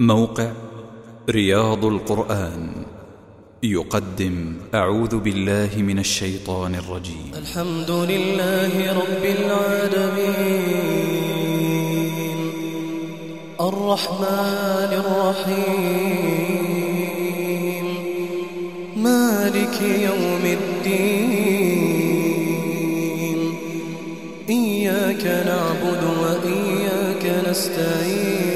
موقع رياض القرآن يقدم أعوذ بالله من الشيطان الرجيم. الحمد لله رب العالمين. الرحمن الرحيم. مالك يوم الدين. إياك نعبد وإياك نستعين.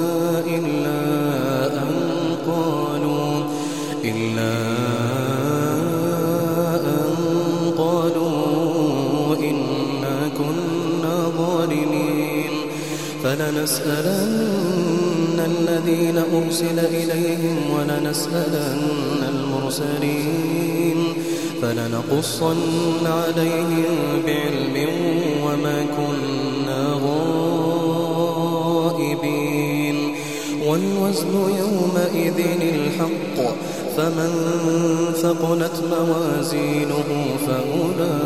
فلنسألن الذين أرسل إليهم ولنسألن المرسلين فلنقصن عليهم بعلم وما كنا غائبين والوزن يومئذ الحق فمن ثقلت موازينه فأولئك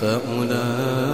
فأولئك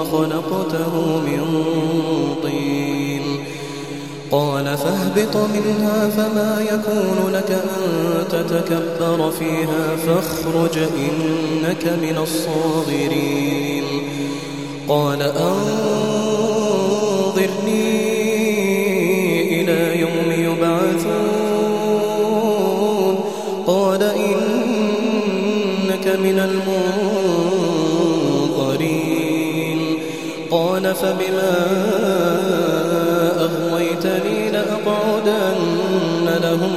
وخلقته من طين. قال فاهبط منها فما يكون لك أن تتكبر فيها فاخرج إنك من الصاغرين. قال أنظرني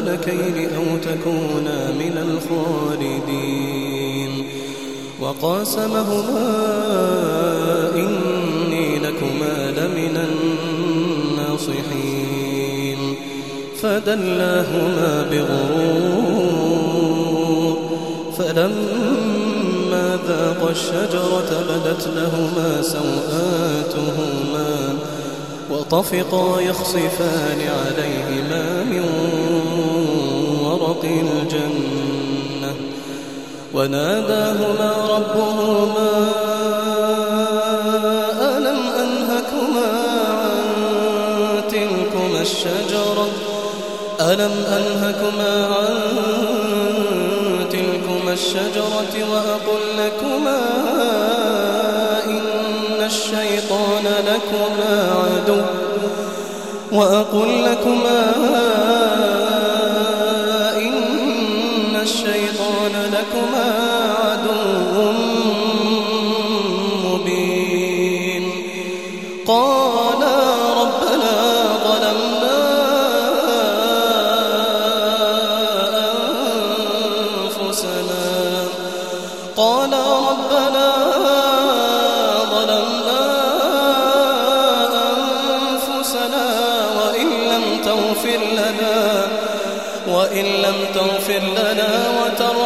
ملكين أو تكونا من الخالدين. وقاسمهما إني لكما لمن الناصحين. فدلاهما بغرور فلما ذاق الشجرة بدت لهما سوآتهما وطفقا يخصفان عليهما من ورق الجنة وناداهما ربهما ألم أنهكما عن تلكما الشجرة؟ ألم أنهكما عن تلكما الشجرة وأقل لكما إن الشيطان لكما عدو وأقل لكما إن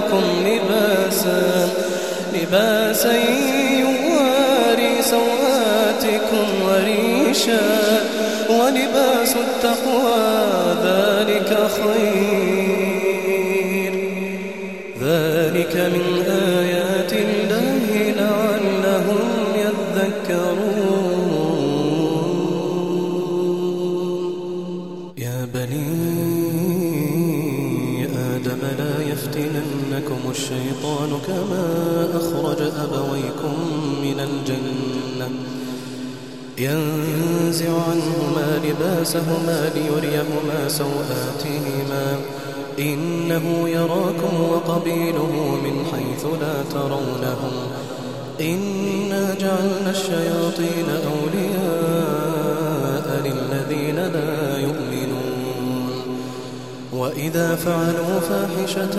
عليكم لباسا لباسا يواري سوآتكم وريشا ولباس التقوى ذلك خير. ذلك من الشيطان كما أخرج أبويكم من الجنة. ينزع عنهما لباسهما ليريهما سوآتهما. إنه يراكم وقبيله من حيث لا ترونهم. إنا جعلنا الشياطين أولياء للذين لا يؤمنون. وإذا فعلوا فاحشة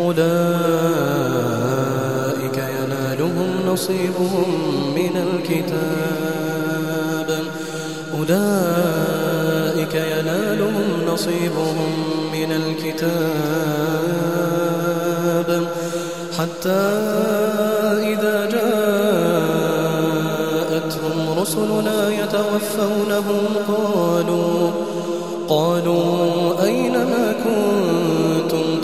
أولئك ينالهم نصيبهم من الكتاب. أولئك ينالهم نصيبهم من الكتاب. حتى إذا جاءتهم رسلنا يتوفونهم قالوا قالوا أين ما كنتم؟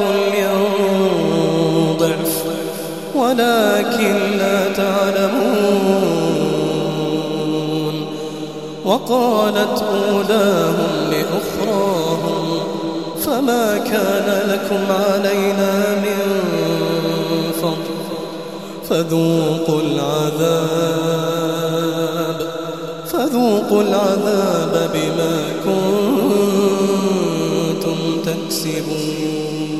لكل ضعف ولكن لا تعلمون. وقالت أولاهم لأخراهم فما كان لكم علينا من فضل فذوقوا العذاب فذوقوا العذاب بما كنتم تكسبون.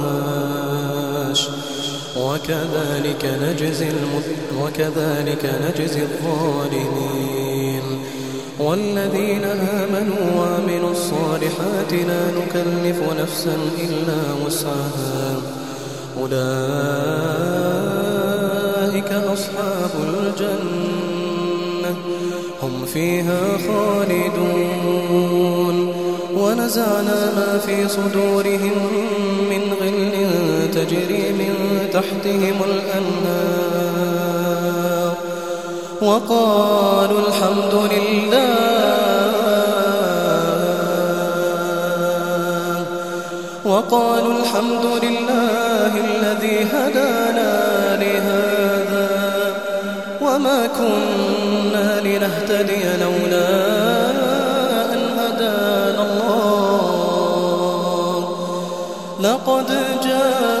وكذلك نجزي. وكذلك نجزي الظالمين. والذين آمنوا وعملوا الصالحات لا نكلف نفسا إلا وسعها. أولئك أصحاب الجنة. هم فيها خالدون. ونزعنا ما في صدورهم من تجري من تحتهم الأنهار وقالوا الحمد لله وقالوا الحمد لله الذي هدانا لهذا وما كنا لنهتدي لولا أن هدانا الله لقد جاءت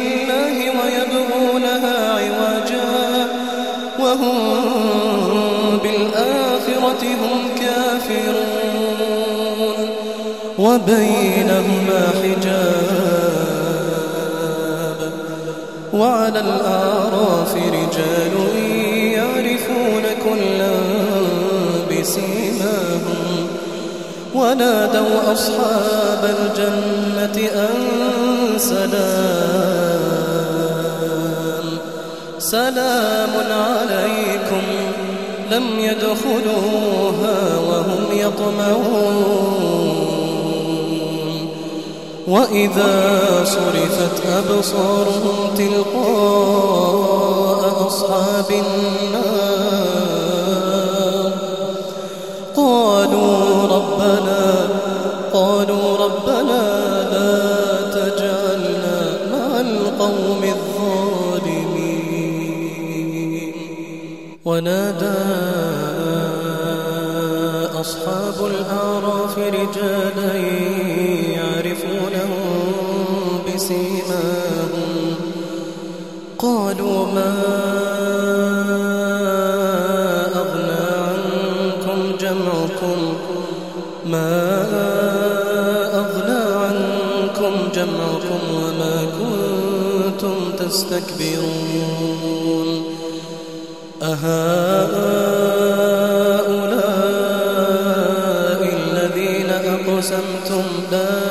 وهم بالآخرة هم كافرون وبينهما حجاب وعلى الأعراف رجال يعرفون كلا بسيماهم ونادوا أصحاب الجنة أن سلام سلام عليكم. لم يدخلوها وهم يطمعون. وإذا صرفت أبصارهم تلقاء أصحاب النار قالوا ما أغنى عنكم جمعكم؟ ما أغنى عنكم جمعكم وما كنتم تستكبرون؟ أهؤلاء الذين أقسمتم لا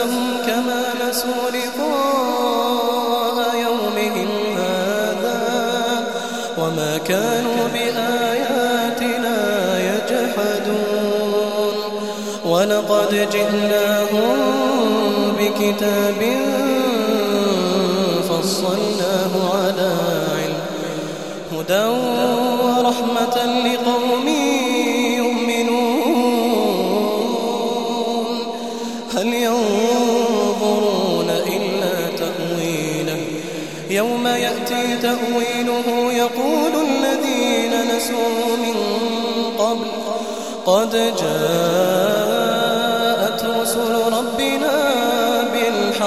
ولقد جئناهم بكتاب فصلناه على علم هدى ورحمة لقوم يؤمنون. هل ينظرون إلا تأويله؟ يوم يأتي تأويله يقول الذين نسوا من قبل قد جاءت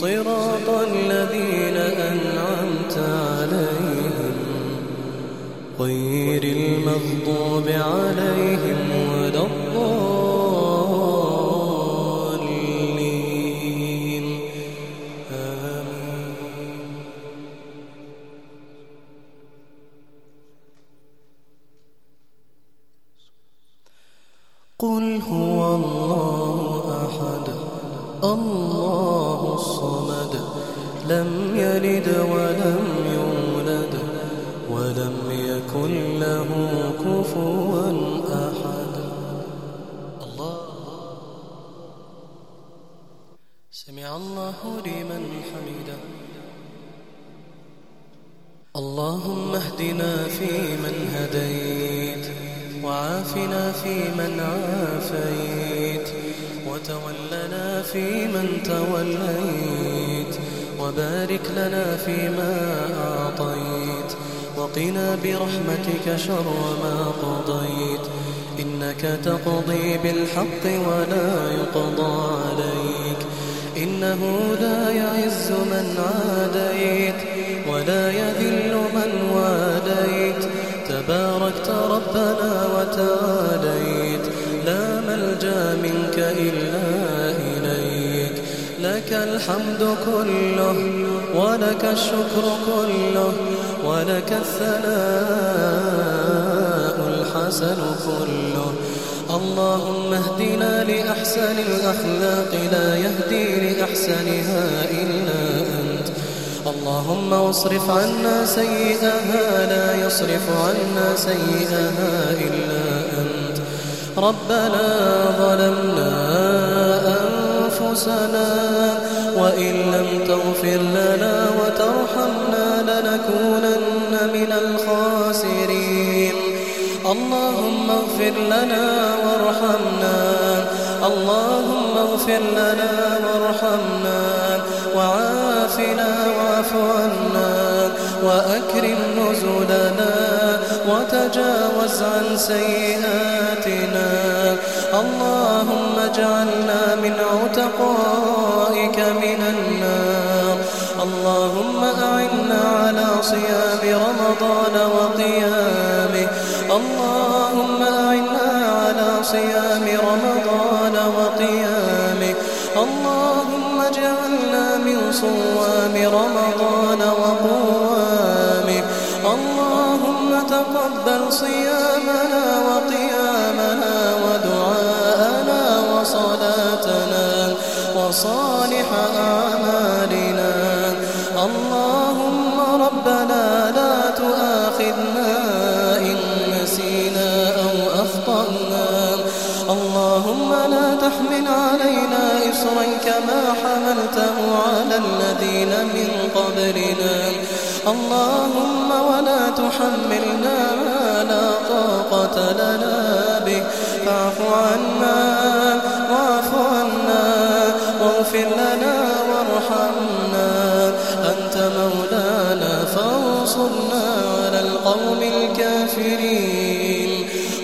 صراط الذين أنعمت عليهم غير المغضوب عليهم وعافنا فيمن عافيت وتولنا فيمن توليت وبارك لنا فيما أعطيت وقنا برحمتك شر ما قضيت. إنك تقضي بالحق ولا يقضى عليك. إنه لا يعز من عاديت ولا يذل من واليت. تباركت ربنا وتعاليت لا ملجأ منك إلا إليك. لك الحمد كله ولك الشكر كله ولك الثناء الحسن كله. اللهم اهدنا لأحسن الأخلاق لا يهدي لأحسنها إلا أنت. اللهم واصرف عنا سيئها لا يصرف عنا سيئها إلا أنت. ربنا ظلمنا أنفسنا وإن لم تغفر لنا وترحمنا لنكونن من الخاسرين. اللهم اغفر لنا وارحمنا. اللهم اغفر لنا وارحمنا. وعافنا واعف عنا وأكرم نزلنا وتجاوز عن سيئاتنا. اللهم اجعلنا من عتقائك من النار. اللهم أعنا على صيام رمضان وقيامه. اللهم أعنا على صيام رمضان وقيامه. من صوام رمضان وقوامه. اللهم تقبل صيامنا وقيامنا ودعاءنا وصلاتنا وصالح أعمالنا. حملته على الذين من قبلنا. اللهم ولا تحملنا ما لا طاقة لنا به. فاعف عنا واعف عنا واغفر لنا وارحمنا. أنت مولانا فانصرنا على القوم الكافرين.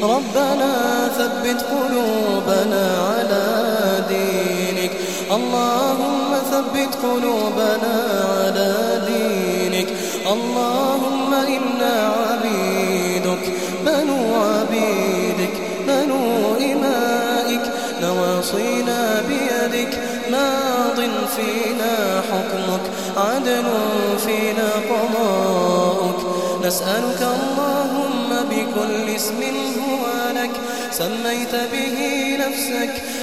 ربنا ثبت قلوبنا على دينك. اللهم ثبت قلوبنا على دينك. اللهم إنا عبيدك. بنو عبيدك. بنو إمائك. نواصينا بيدك. ماض فينا حكمك. عدل فينا قضاؤك. نسألك اللهم بكل اسم هو لك. سميت به نفسك.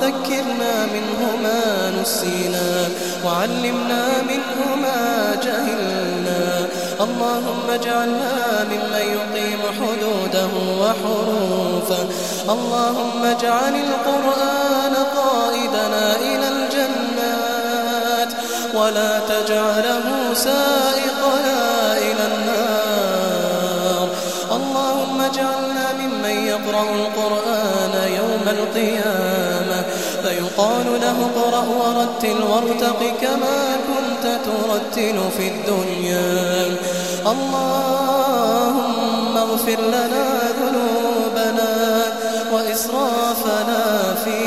اللهم ذكرنا منه ما نسينا وعلمنا منه ما جهلنا. اللهم اجعلنا ممن يقيم حدوده وحروفه. اللهم اجعل القرآن قائدنا إلى الجنات. ولا تجعله سائقنا إلى النار. اللهم اجعلنا ممن يقرأ القرآن يوم القيامة فيقال له اقرأ ورتل وارتق كما كنت ترتل في الدنيا. اللهم اغفر لنا ذنوبنا وإسرافنا في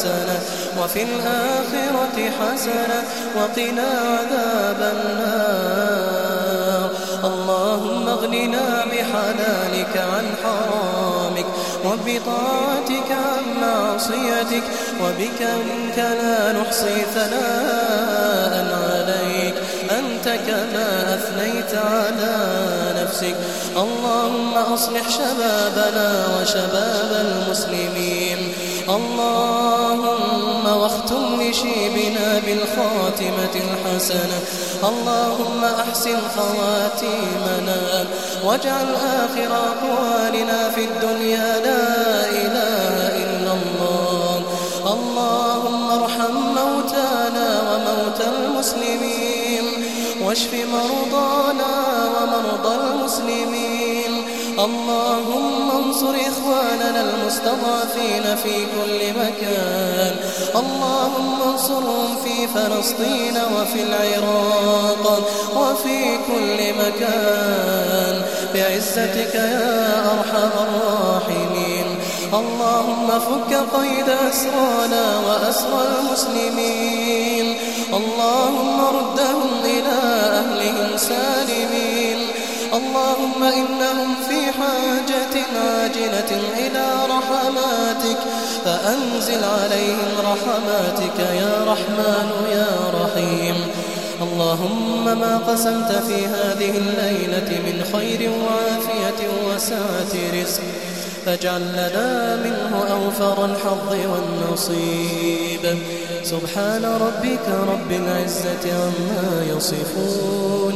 حسنة وفي الآخرة حسنة وقنا عذاب النار. اللهم اغننا بحلالك عن حرامك وبطاعتك عن معصيتك وبك منك لا نحصي ثناء عليك. أنت كما أثنيت على نفسك. اللهم أصلح شبابنا وشباب المسلمين. اللهم واختم لشيبنا بالخاتمة الحسنة. اللهم أحسن خواتيمنا واجعل آخر أقوالنا في الدنيا. لا إله إلا الله. اللهم ارحم موتانا وموتى المسلمين. واشف مرضانا ومرضى المسلمين. اللهم انصر إخواننا المستضعفين في كل مكان. اللهم انصرهم في فلسطين وفي العراق وفي كل مكان. بعزتك يا أرحم الراحمين. اللهم فك قيد أسرانا وأسرى المسلمين. اللهم ردهم إلى أهلهم سالمين. اللهم إنهم في حاجة عاجلة إلى رحماتك فأنزل عليهم رحماتك يا رحمن يا رحيم. اللهم ما قسمت في هذه الليلة من خير وعافية وسعة رزق. فاجعل لنا منه أوفر الحظ والنصيب. سبحان ربك رب العزة عما يصفون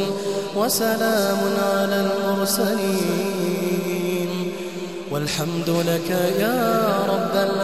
وسلام على المرسلين. والحمد لك يا رب العالمين.